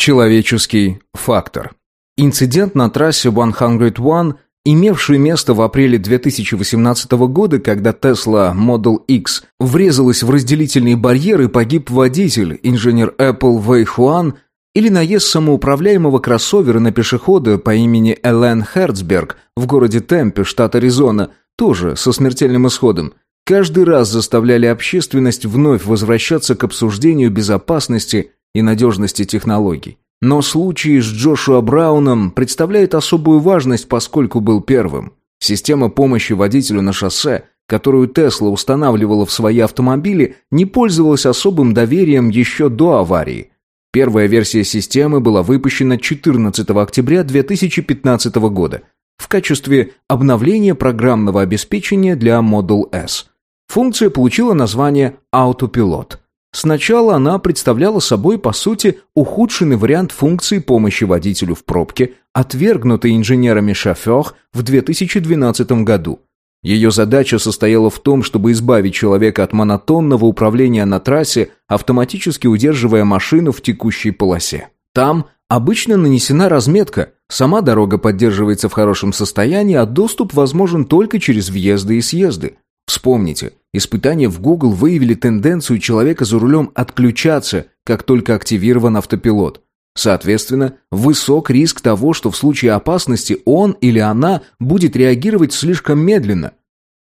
Человеческий фактор. Инцидент на трассе 101, имевший место в апреле 2018 года, когда Tesla Model X врезалась в разделительный барьер и погиб водитель, инженер Apple Вэй Хуан, или наезд самоуправляемого кроссовера на пешехода по имени Элен Херцберг в городе Темпе, штат Аризона, тоже со смертельным исходом, каждый раз заставляли общественность вновь возвращаться к обсуждению безопасности и надежности технологий. Но случай с Джошуа Брауном представляет особую важность, поскольку был первым. Система помощи водителю на шоссе, которую Тесла устанавливала в свои автомобили, не пользовалась особым доверием еще до аварии. Первая версия системы была выпущена 14 октября 2015 года в качестве обновления программного обеспечения для Model S. Функция получила название «Автопилот». Сначала она представляла собой, по сути, ухудшенный вариант функции помощи водителю в пробке, отвергнутый инженерами шофер в 2012 году. Ее задача состояла в том, чтобы избавить человека от монотонного управления на трассе, автоматически удерживая машину в текущей полосе. Там обычно нанесена разметка, сама дорога поддерживается в хорошем состоянии, а доступ возможен только через въезды и съезды. Вспомните, испытания в Google выявили тенденцию человека за рулем отключаться, как только активирован автопилот. Соответственно, высок риск того, что в случае опасности он или она будет реагировать слишком медленно.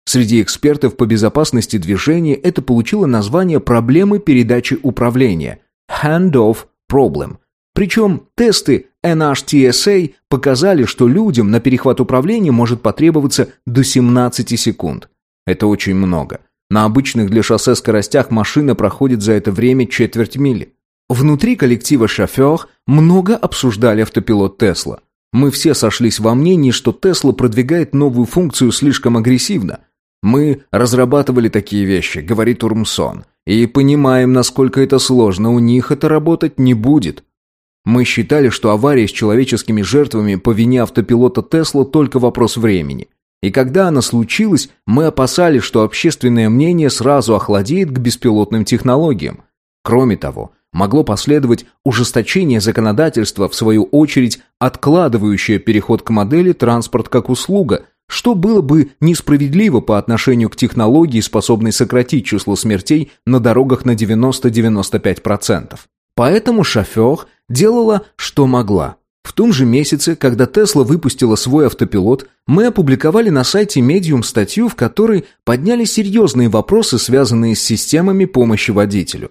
Среди экспертов по безопасности движения это получило название проблемы передачи управления – Hand-off Problem. Причем тесты NHTSA показали, что людям на перехват управления может потребоваться до 17 секунд. Это очень много. На обычных для шоссе скоростях машина проходит за это время четверть мили. Внутри коллектива «Шофер» много обсуждали автопилот Тесла. Мы все сошлись во мнении, что Тесла продвигает новую функцию слишком агрессивно. Мы разрабатывали такие вещи, говорит Урмсон, и понимаем, насколько это сложно, у них это работать не будет. Мы считали, что авария с человеческими жертвами по вине автопилота Тесла только вопрос времени – и когда она случилась, мы опасались, что общественное мнение сразу охладеет к беспилотным технологиям. Кроме того, могло последовать ужесточение законодательства, в свою очередь откладывающее переход к модели транспорт как услуга, что было бы несправедливо по отношению к технологии, способной сократить число смертей на дорогах на 90-95%. Поэтому шофер делала, что могла. В том же месяце, когда Тесла выпустила свой автопилот, мы опубликовали на сайте Medium статью, в которой подняли серьезные вопросы, связанные с системами помощи водителю.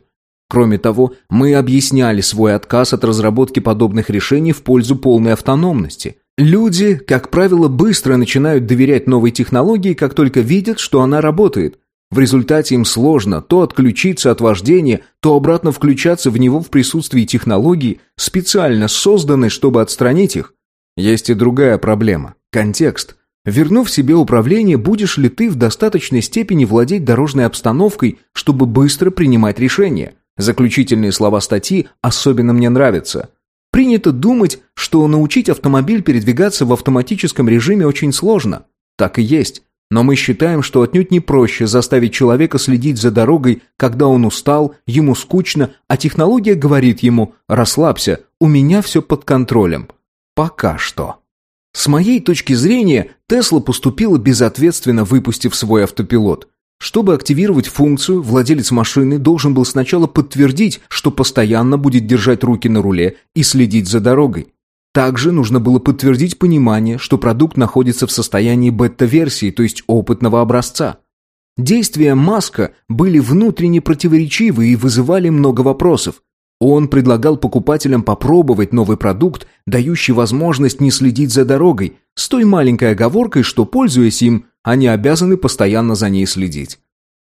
Кроме того, мы объясняли свой отказ от разработки подобных решений в пользу полной автономности. Люди, как правило, быстро начинают доверять новой технологии, как только видят, что она работает – в результате им сложно то отключиться от вождения, то обратно включаться в него в присутствии технологий, специально созданной, чтобы отстранить их. Есть и другая проблема – контекст. Вернув себе управление, будешь ли ты в достаточной степени владеть дорожной обстановкой, чтобы быстро принимать решения? Заключительные слова статьи особенно мне нравятся. Принято думать, что научить автомобиль передвигаться в автоматическом режиме очень сложно. Так и есть. Но мы считаем, что отнюдь не проще заставить человека следить за дорогой, когда он устал, ему скучно, а технология говорит ему «расслабься, у меня все под контролем». Пока что. С моей точки зрения, Тесла поступила безответственно, выпустив свой автопилот. Чтобы активировать функцию, владелец машины должен был сначала подтвердить, что постоянно будет держать руки на руле и следить за дорогой. Также нужно было подтвердить понимание, что продукт находится в состоянии бета-версии, то есть опытного образца. Действия Маска были внутренне противоречивы и вызывали много вопросов. Он предлагал покупателям попробовать новый продукт, дающий возможность не следить за дорогой, с той маленькой оговоркой, что, пользуясь им, они обязаны постоянно за ней следить.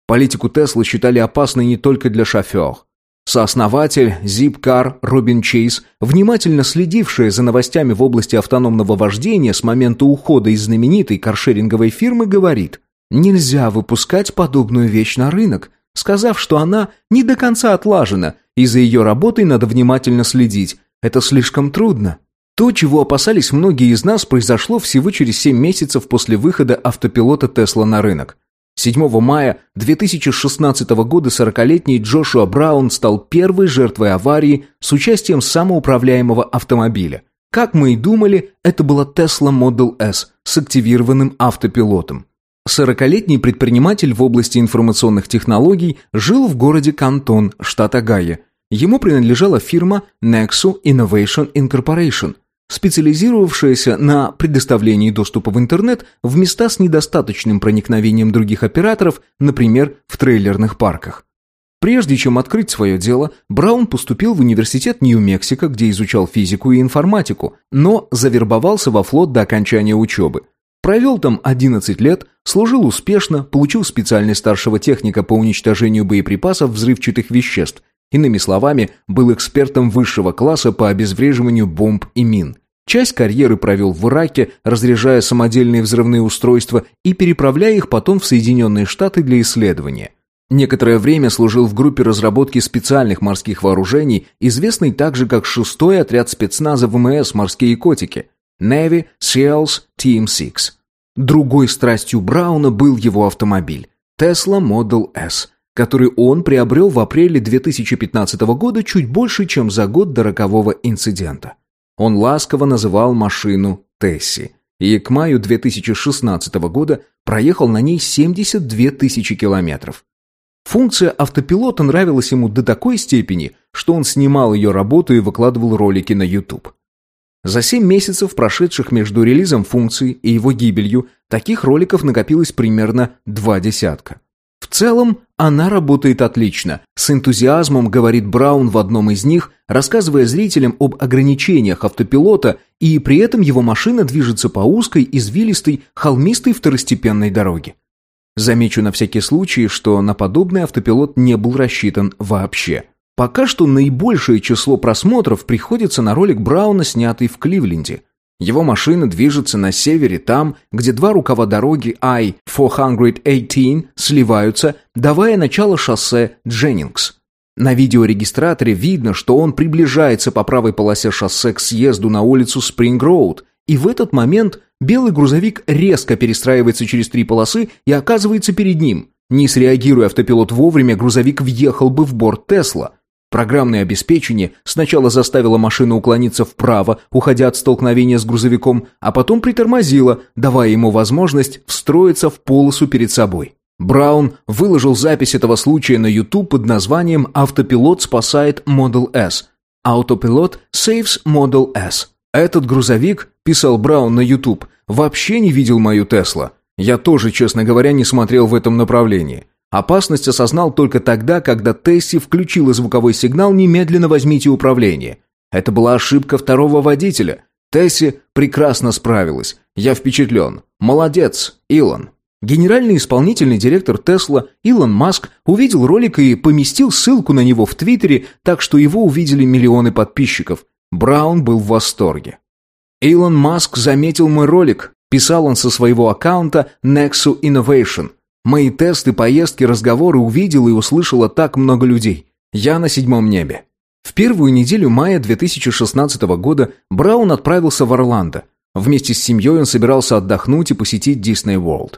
Политику Тесла считали опасной не только для шофер. Сооснователь Zipcar Робин Чейз, внимательно следившая за новостями в области автономного вождения с момента ухода из знаменитой каршеринговой фирмы, говорит, «Нельзя выпускать подобную вещь на рынок, сказав, что она не до конца отлажена, и за ее работой надо внимательно следить. Это слишком трудно». То, чего опасались многие из нас, произошло всего через 7 месяцев после выхода автопилота Тесла на рынок. 7 мая 2016 года 40-летний Джошуа Браун стал первой жертвой аварии с участием самоуправляемого автомобиля. Как мы и думали, это была Tesla Model S с активированным автопилотом. 40-летний предприниматель в области информационных технологий жил в городе Кантон, штат Огайо. Ему принадлежала фирма Nexu Innovation Incorporation – специализировавшаяся на предоставлении доступа в интернет в места с недостаточным проникновением других операторов, например, в трейлерных парках. Прежде чем открыть свое дело, Браун поступил в университет Нью-Мексико, где изучал физику и информатику, но завербовался во флот до окончания учебы. Провел там 11 лет, служил успешно, получил специальность старшего техника по уничтожению боеприпасов взрывчатых веществ Иными словами, был экспертом высшего класса по обезвреживанию бомб и мин. Часть карьеры провел в Ираке, разряжая самодельные взрывные устройства и переправляя их потом в Соединенные Штаты для исследования. Некоторое время служил в группе разработки специальных морских вооружений, известной также как шестой отряд спецназа ВМС «Морские котики» Navy SEALs Team 6. Другой страстью Брауна был его автомобиль Tesla Model S – который он приобрел в апреле 2015 года чуть больше, чем за год до рокового инцидента. Он ласково называл машину «Тесси», и к маю 2016 года проехал на ней 72 тысячи километров. Функция автопилота нравилась ему до такой степени, что он снимал ее работу и выкладывал ролики на YouTube. За 7 месяцев, прошедших между релизом функции и его гибелью, таких роликов накопилось примерно два десятка. В целом, она работает отлично. С энтузиазмом говорит Браун в одном из них, рассказывая зрителям об ограничениях автопилота, и при этом его машина движется по узкой, извилистой, холмистой второстепенной дороге. Замечу на всякий случай, что на подобный автопилот не был рассчитан вообще. Пока что наибольшее число просмотров приходится на ролик Брауна, снятый в Кливленде. Его машина движется на севере там, где два рукава дороги I-418 сливаются, давая начало шоссе Дженнингс. На видеорегистраторе видно, что он приближается по правой полосе шоссе к съезду на улицу Спринг-Роуд, и в этот момент белый грузовик резко перестраивается через три полосы и оказывается перед ним. Не среагируя автопилот вовремя, грузовик въехал бы в борт Тесла. Программное обеспечение сначала заставило машину уклониться вправо, уходя от столкновения с грузовиком, а потом притормозило, давая ему возможность встроиться в полосу перед собой. Браун выложил запись этого случая на YouTube под названием «Автопилот спасает Model S». «Autopilot saves Model S». «Этот грузовик», – писал Браун на YouTube, – «вообще не видел мою Тесла. Я тоже, честно говоря, не смотрел в этом направлении. Опасность осознал только тогда, когда Тесси включила звуковой сигнал «Немедленно возьмите управление». Это была ошибка второго водителя. Тесси прекрасно справилась. Я впечатлен. Молодец, Илон. Генеральный исполнительный директор Тесла Илон Маск увидел ролик и поместил ссылку на него в Твиттере, так что его увидели миллионы подписчиков. Браун был в восторге. Илон Маск заметил мой ролик, писал он со своего аккаунта Nexu Innovation. Мои тесты, поездки, разговоры увидел и услышало так много людей. Я на седьмом небе. В первую неделю мая 2016 года Браун отправился в Орландо. Вместе с семьей он собирался отдохнуть и посетить Дисней World.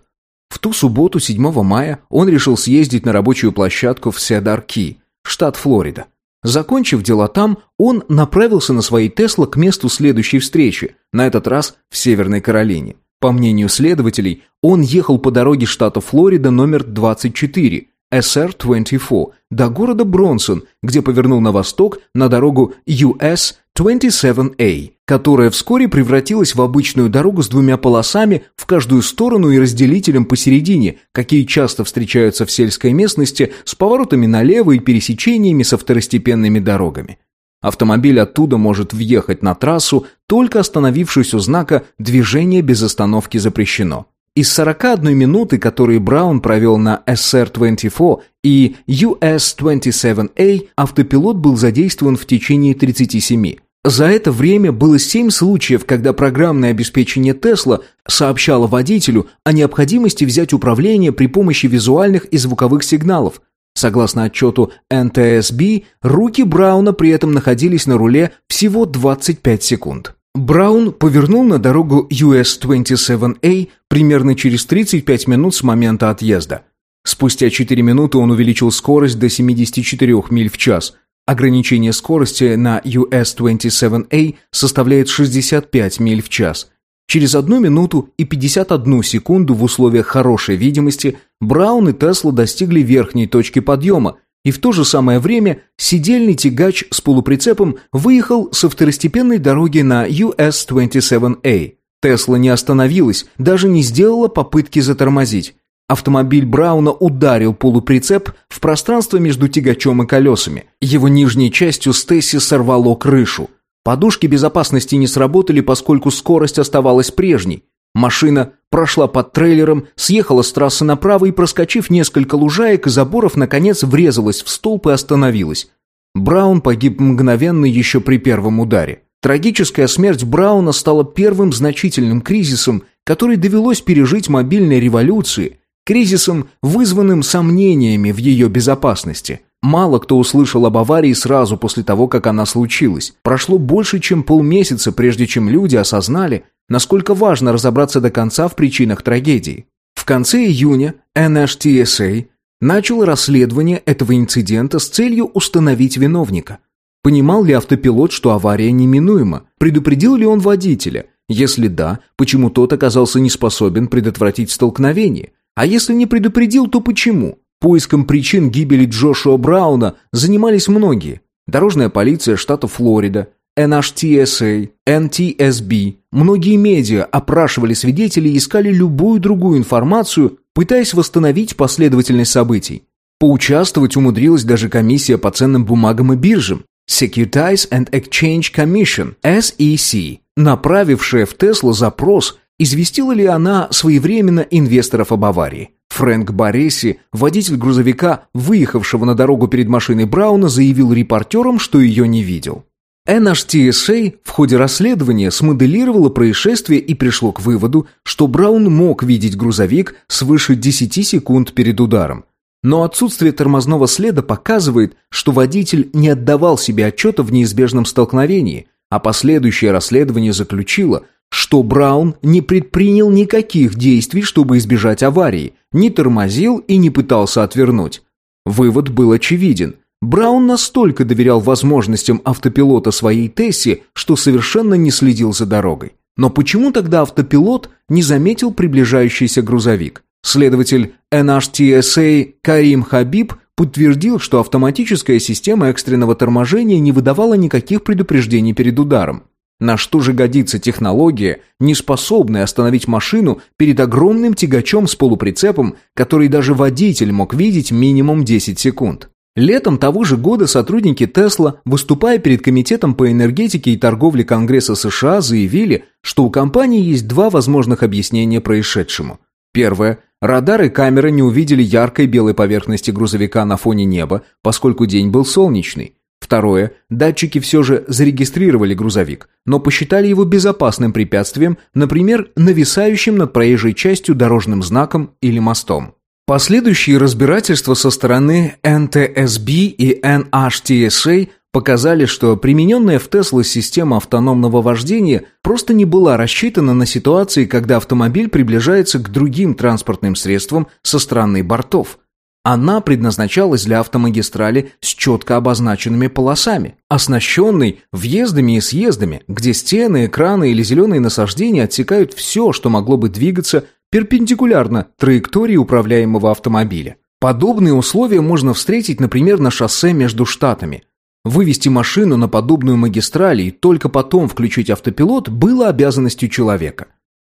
В ту субботу, 7 мая, он решил съездить на рабочую площадку в Седар-Ки, штат Флорида. Закончив дела там, он направился на своей Тесла к месту следующей встречи, на этот раз в Северной Каролине. По мнению следователей, он ехал по дороге штата Флорида номер 24, SR-24, до города Бронсон, где повернул на восток на дорогу US-27A, которая вскоре превратилась в обычную дорогу с двумя полосами в каждую сторону и разделителем посередине, какие часто встречаются в сельской местности с поворотами налево и пересечениями со второстепенными дорогами. Автомобиль оттуда может въехать на трассу, только остановившись у знака «Движение без остановки запрещено». Из 41 минуты, которые Браун провел на SR-24 и US-27A, автопилот был задействован в течение 37. За это время было 7 случаев, когда программное обеспечение Тесла сообщало водителю о необходимости взять управление при помощи визуальных и звуковых сигналов, Согласно отчету НТСБ, руки Брауна при этом находились на руле всего 25 секунд. Браун повернул на дорогу US-27A примерно через 35 минут с момента отъезда. Спустя 4 минуты он увеличил скорость до 74 миль в час. Ограничение скорости на US-27A составляет 65 миль в час. Через одну минуту и 51 секунду в условиях хорошей видимости Браун и Тесла достигли верхней точки подъема, и в то же самое время сидельный тягач с полуприцепом выехал со второстепенной дороги на US-27A. Тесла не остановилась, даже не сделала попытки затормозить. Автомобиль Брауна ударил полуприцеп в пространство между тягачом и колесами. Его нижней частью Стесси сорвало крышу. Подушки безопасности не сработали, поскольку скорость оставалась прежней. Машина прошла под трейлером, съехала с трассы направо и, проскочив несколько лужаек и заборов, наконец врезалась в столб и остановилась. Браун погиб мгновенно еще при первом ударе. Трагическая смерть Брауна стала первым значительным кризисом, который довелось пережить мобильной революции, кризисом, вызванным сомнениями в ее безопасности. Мало кто услышал об аварии сразу после того, как она случилась. Прошло больше, чем полмесяца, прежде чем люди осознали, насколько важно разобраться до конца в причинах трагедии. В конце июня NHTSA начал расследование этого инцидента с целью установить виновника – Понимал ли автопилот, что авария неминуема? Предупредил ли он водителя? Если да, почему тот оказался не способен предотвратить столкновение? А если не предупредил, то почему? Поиском причин гибели Джошуа Брауна занимались многие. Дорожная полиция штата Флорида, NHTSA, NTSB, многие медиа опрашивали свидетелей и искали любую другую информацию, пытаясь восстановить последовательность событий. Поучаствовать умудрилась даже комиссия по ценным бумагам и биржам. Securities and Exchange Commission, SEC, направившая в Теслу запрос, известила ли она своевременно инвесторов об аварии. Фрэнк Бореси, водитель грузовика, выехавшего на дорогу перед машиной Брауна, заявил репортерам, что ее не видел. NHTSA в ходе расследования смоделировало происшествие и пришло к выводу, что Браун мог видеть грузовик свыше 10 секунд перед ударом. Но отсутствие тормозного следа показывает, что водитель не отдавал себе отчета в неизбежном столкновении, а последующее расследование заключило, что Браун не предпринял никаких действий, чтобы избежать аварии, не тормозил и не пытался отвернуть. Вывод был очевиден. Браун настолько доверял возможностям автопилота своей Тесси, что совершенно не следил за дорогой. Но почему тогда автопилот не заметил приближающийся грузовик? Следователь NHTSA Карим Хабиб подтвердил, что автоматическая система экстренного торможения не выдавала никаких предупреждений перед ударом. На что же годится технология, не способная остановить машину перед огромным тягачом с полуприцепом, который даже водитель мог видеть минимум 10 секунд? Летом того же года сотрудники Тесла, выступая перед Комитетом по энергетике и торговле Конгресса США, заявили, что у компании есть два возможных объяснения происшедшему. Первое – Радары и камеры не увидели яркой белой поверхности грузовика на фоне неба, поскольку день был солнечный. Второе. Датчики все же зарегистрировали грузовик, но посчитали его безопасным препятствием, например, нависающим над проезжей частью дорожным знаком или мостом. Последующие разбирательства со стороны NTSB и NHTSA показали, что примененная в Тесла система автономного вождения просто не была рассчитана на ситуации, когда автомобиль приближается к другим транспортным средствам со стороны бортов. Она предназначалась для автомагистрали с четко обозначенными полосами, оснащенной въездами и съездами, где стены, экраны или зеленые насаждения отсекают все, что могло бы двигаться перпендикулярно траектории управляемого автомобиля. Подобные условия можно встретить, например, на шоссе между штатами – Вывести машину на подобную магистраль и только потом включить автопилот было обязанностью человека.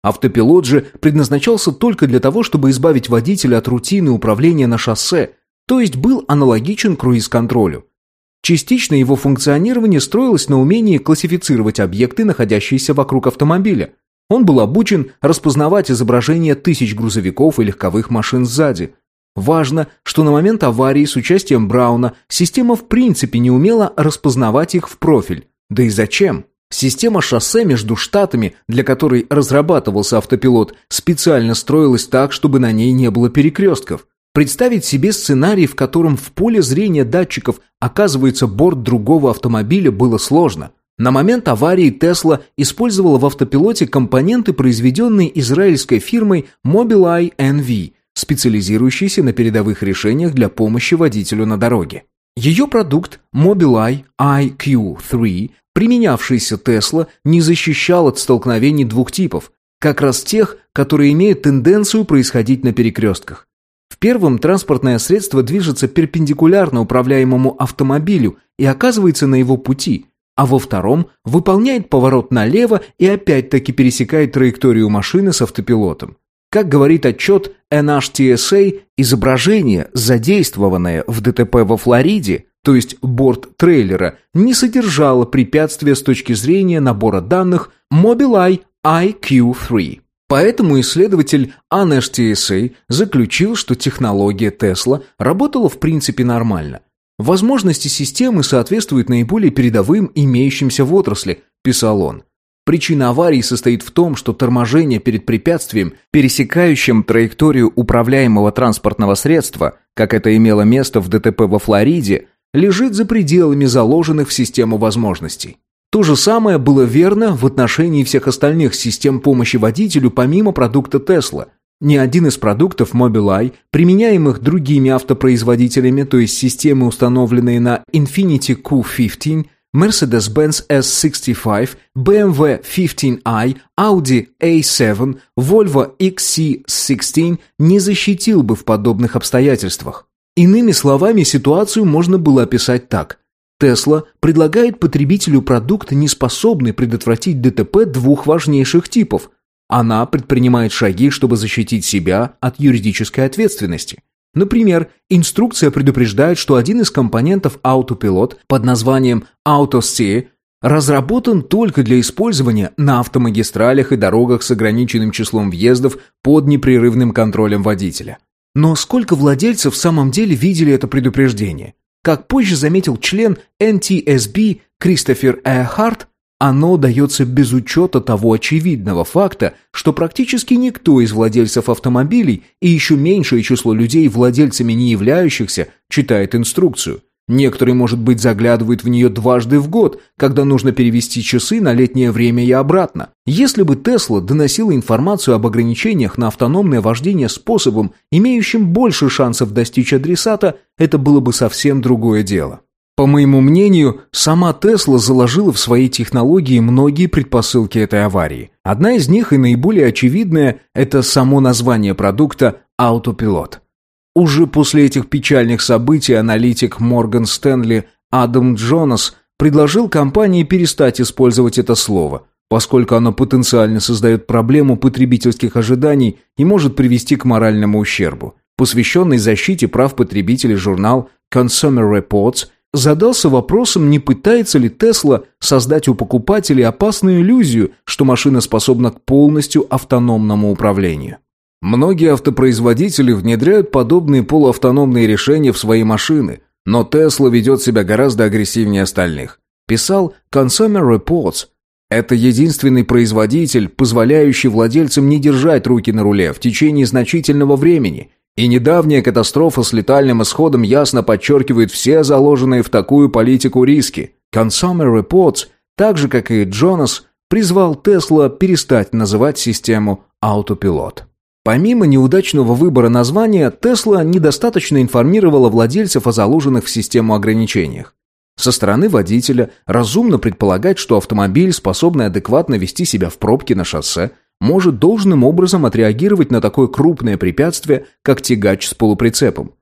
Автопилот же предназначался только для того, чтобы избавить водителя от рутины управления на шоссе, то есть был аналогичен круиз-контролю. Частично его функционирование строилось на умении классифицировать объекты, находящиеся вокруг автомобиля. Он был обучен распознавать изображения тысяч грузовиков и легковых машин сзади – Важно, что на момент аварии с участием Брауна система в принципе не умела распознавать их в профиль. Да и зачем? Система шоссе между штатами, для которой разрабатывался автопилот, специально строилась так, чтобы на ней не было перекрестков. Представить себе сценарий, в котором в поле зрения датчиков оказывается борт другого автомобиля, было сложно. На момент аварии Тесла использовала в автопилоте компоненты, произведенные израильской фирмой Mobileye NV – специализирующийся на передовых решениях для помощи водителю на дороге. Ее продукт Mobileye IQ3, применявшийся Tesla, не защищал от столкновений двух типов, как раз тех, которые имеют тенденцию происходить на перекрестках. В первом транспортное средство движется перпендикулярно управляемому автомобилю и оказывается на его пути, а во втором выполняет поворот налево и опять-таки пересекает траекторию машины с автопилотом. Как говорит отчет NHTSA, изображение, задействованное в ДТП во Флориде, то есть борт трейлера, не содержало препятствия с точки зрения набора данных Mobileye IQ3. Поэтому исследователь NHTSA заключил, что технология Tesla работала в принципе нормально – Возможности системы соответствуют наиболее передовым имеющимся в отрасли, писал он. Причина аварии состоит в том, что торможение перед препятствием, пересекающим траекторию управляемого транспортного средства, как это имело место в ДТП во Флориде, лежит за пределами заложенных в систему возможностей. То же самое было верно в отношении всех остальных систем помощи водителю помимо продукта Tesla – ни один из продуктов Mobileye, применяемых другими автопроизводителями, то есть системы, установленные на Infiniti Q15, Mercedes-Benz S65, BMW 15i, Audi A7, Volvo XC16 не защитил бы в подобных обстоятельствах. Иными словами, ситуацию можно было описать так. Tesla предлагает потребителю продукт, не способный предотвратить ДТП двух важнейших типов – она предпринимает шаги, чтобы защитить себя от юридической ответственности. Например, инструкция предупреждает, что один из компонентов автопилот под названием AutoSteer разработан только для использования на автомагистралях и дорогах с ограниченным числом въездов под непрерывным контролем водителя. Но сколько владельцев в самом деле видели это предупреждение? Как позже заметил член NTSB Кристофер Эхарт, оно дается без учета того очевидного факта, что практически никто из владельцев автомобилей и еще меньшее число людей, владельцами не являющихся, читает инструкцию. Некоторые, может быть, заглядывают в нее дважды в год, когда нужно перевести часы на летнее время и обратно. Если бы Тесла доносила информацию об ограничениях на автономное вождение способом, имеющим больше шансов достичь адресата, это было бы совсем другое дело. По моему мнению, сама Тесла заложила в свои технологии многие предпосылки этой аварии. Одна из них и наиболее очевидная – это само название продукта «Автопилот». Уже после этих печальных событий аналитик Морган Стэнли Адам Джонас предложил компании перестать использовать это слово, поскольку оно потенциально создает проблему потребительских ожиданий и может привести к моральному ущербу. Посвященный защите прав потребителей журнал Consumer Reports – задался вопросом, не пытается ли Тесла создать у покупателей опасную иллюзию, что машина способна к полностью автономному управлению. Многие автопроизводители внедряют подобные полуавтономные решения в свои машины, но Тесла ведет себя гораздо агрессивнее остальных. Писал Consumer Reports. Это единственный производитель, позволяющий владельцам не держать руки на руле в течение значительного времени – и недавняя катастрофа с летальным исходом ясно подчеркивает все заложенные в такую политику риски. Consumer Reports, так же как и Джонас, призвал Тесла перестать называть систему «автопилот». Помимо неудачного выбора названия, Тесла недостаточно информировала владельцев о заложенных в систему ограничениях. Со стороны водителя разумно предполагать, что автомобиль, способный адекватно вести себя в пробке на шоссе, может должным образом отреагировать на такое крупное препятствие, как тягач с полуприцепом.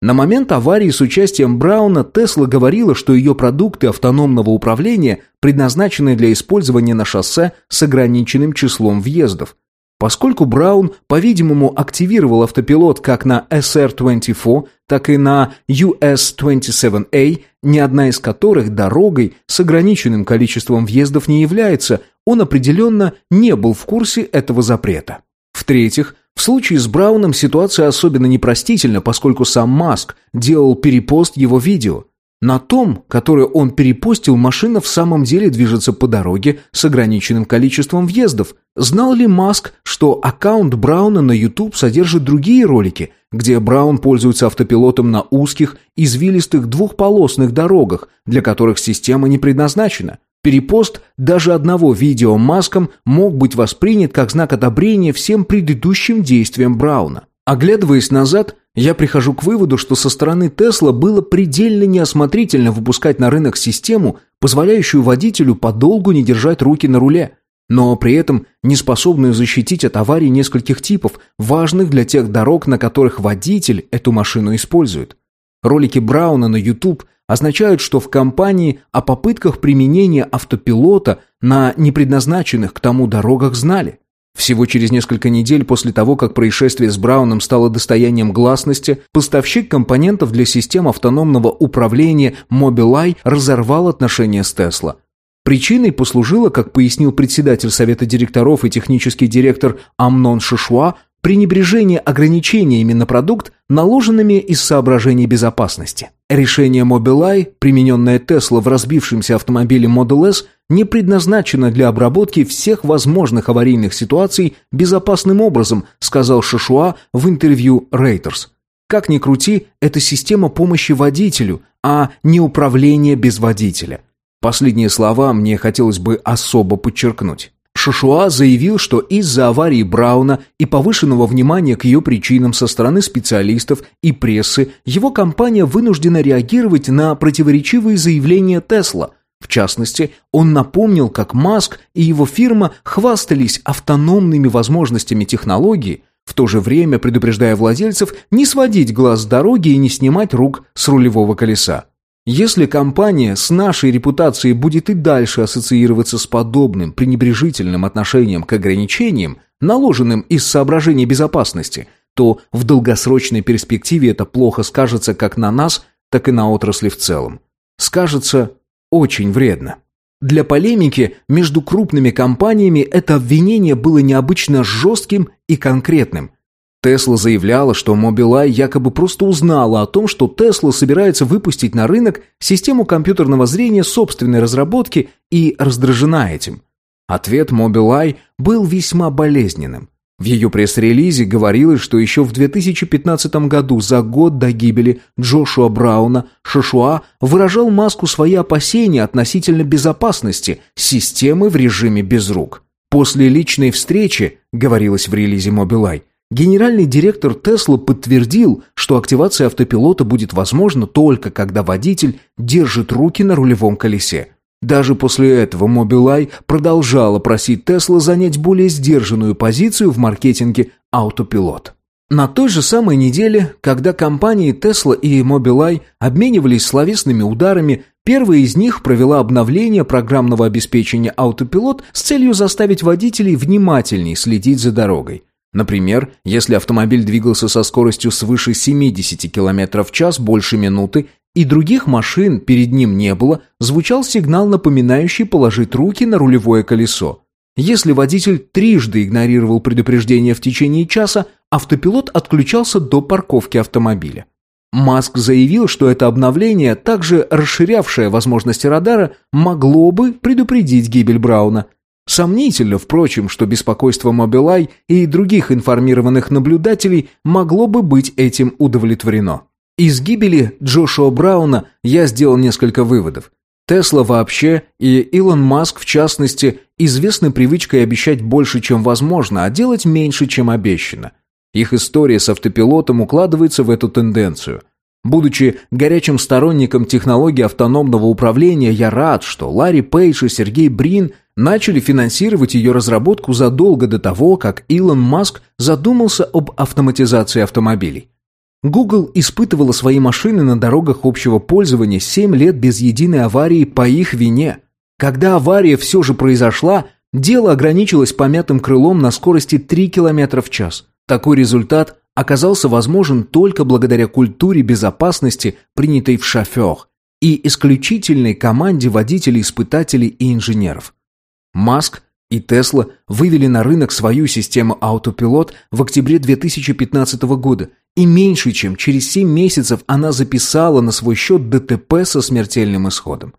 На момент аварии с участием Брауна Тесла говорила, что ее продукты автономного управления предназначены для использования на шоссе с ограниченным числом въездов. Поскольку Браун, по-видимому, активировал автопилот как на SR-24, так и на US-27A, ни одна из которых дорогой с ограниченным количеством въездов не является, он определенно не был в курсе этого запрета. В-третьих, в случае с Брауном ситуация особенно непростительна, поскольку сам Маск делал перепост его видео. На том, которое он перепостил, машина в самом деле движется по дороге с ограниченным количеством въездов. Знал ли Маск, что аккаунт Брауна на YouTube содержит другие ролики, где Браун пользуется автопилотом на узких, извилистых двухполосных дорогах, для которых система не предназначена? Перепост даже одного видео Маском мог быть воспринят как знак одобрения всем предыдущим действиям Брауна. Оглядываясь назад, я прихожу к выводу, что со стороны Тесла было предельно неосмотрительно выпускать на рынок систему, позволяющую водителю подолгу не держать руки на руле, но при этом не способную защитить от аварий нескольких типов, важных для тех дорог, на которых водитель эту машину использует. Ролики Брауна на YouTube означают, что в компании о попытках применения автопилота на непредназначенных к тому дорогах знали. Всего через несколько недель после того, как происшествие с Брауном стало достоянием гласности, поставщик компонентов для систем автономного управления Mobileye разорвал отношения с Tesla. Причиной послужило, как пояснил председатель совета директоров и технический директор Амнон Шишуа, пренебрежение ограничениями на продукт, наложенными из соображений безопасности. Решение Mobileye, примененное Tesla в разбившемся автомобиле Model S, не предназначено для обработки всех возможных аварийных ситуаций безопасным образом, сказал Шишуа в интервью Reuters. Как ни крути, это система помощи водителю, а не управление без водителя. Последние слова мне хотелось бы особо подчеркнуть. Шушуа заявил, что из-за аварии Брауна и повышенного внимания к ее причинам со стороны специалистов и прессы его компания вынуждена реагировать на противоречивые заявления Тесла. В частности, он напомнил, как Маск и его фирма хвастались автономными возможностями технологии, в то же время предупреждая владельцев не сводить глаз с дороги и не снимать рук с рулевого колеса. Если компания с нашей репутацией будет и дальше ассоциироваться с подобным пренебрежительным отношением к ограничениям, наложенным из соображений безопасности, то в долгосрочной перспективе это плохо скажется как на нас, так и на отрасли в целом. Скажется очень вредно. Для полемики между крупными компаниями это обвинение было необычно жестким и конкретным – Тесла заявляла, что Mobileye якобы просто узнала о том, что Тесла собирается выпустить на рынок систему компьютерного зрения собственной разработки и раздражена этим. Ответ Mobileye был весьма болезненным. В ее пресс-релизе говорилось, что еще в 2015 году, за год до гибели Джошуа Брауна, Шошуа выражал Маску свои опасения относительно безопасности системы в режиме без рук. После личной встречи, говорилось в релизе Mobileye, Генеральный директор Тесла подтвердил, что активация автопилота будет возможна только когда водитель держит руки на рулевом колесе. Даже после этого Mobileye продолжала просить Тесла занять более сдержанную позицию в маркетинге автопилот. На той же самой неделе, когда компании Tesla и Mobileye обменивались словесными ударами, первая из них провела обновление программного обеспечения автопилот с целью заставить водителей внимательней следить за дорогой. Например, если автомобиль двигался со скоростью свыше 70 км в час больше минуты, и других машин перед ним не было, звучал сигнал, напоминающий положить руки на рулевое колесо. Если водитель трижды игнорировал предупреждение в течение часа, автопилот отключался до парковки автомобиля. Маск заявил, что это обновление, также расширявшее возможности радара, могло бы предупредить гибель Брауна – Сомнительно, впрочем, что беспокойство Мобилай и других информированных наблюдателей могло бы быть этим удовлетворено. Из гибели Джошуа Брауна я сделал несколько выводов. Тесла вообще и Илон Маск в частности известны привычкой обещать больше, чем возможно, а делать меньше, чем обещано. Их история с автопилотом укладывается в эту тенденцию – Будучи горячим сторонником технологии автономного управления, я рад, что Ларри Пейдж и Сергей Брин начали финансировать ее разработку задолго до того, как Илон Маск задумался об автоматизации автомобилей. Google испытывала свои машины на дорогах общего пользования 7 лет без единой аварии по их вине. Когда авария все же произошла, дело ограничилось помятым крылом на скорости 3 км в час. Такой результат оказался возможен только благодаря культуре безопасности, принятой в шофер, и исключительной команде водителей, испытателей и инженеров. Маск и Тесла вывели на рынок свою систему автопилот в октябре 2015 года, и меньше чем через 7 месяцев она записала на свой счет ДТП со смертельным исходом.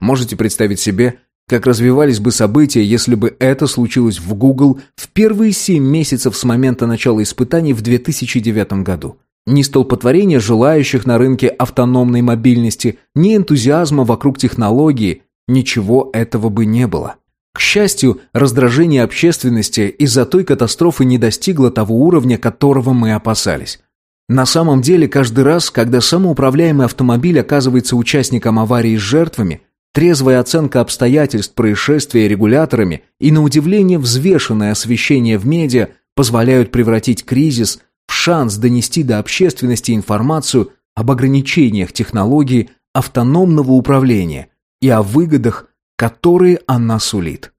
Можете представить себе, как развивались бы события, если бы это случилось в Google в первые семь месяцев с момента начала испытаний в 2009 году? Ни столпотворения желающих на рынке автономной мобильности, ни энтузиазма вокруг технологии, ничего этого бы не было. К счастью, раздражение общественности из-за той катастрофы не достигло того уровня, которого мы опасались. На самом деле, каждый раз, когда самоуправляемый автомобиль оказывается участником аварии с жертвами, трезвая оценка обстоятельств происшествия регуляторами и, на удивление, взвешенное освещение в медиа позволяют превратить кризис в шанс донести до общественности информацию об ограничениях технологии автономного управления и о выгодах, которые она сулит.